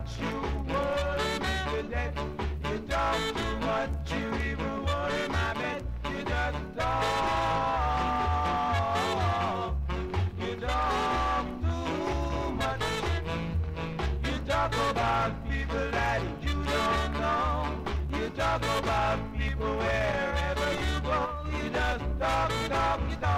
what you want to let. You talk too much, you even worry my bed. You just talk. You talk too much. You talk about people that you don't know. You talk about people wherever you go. You just talk, talk, talk.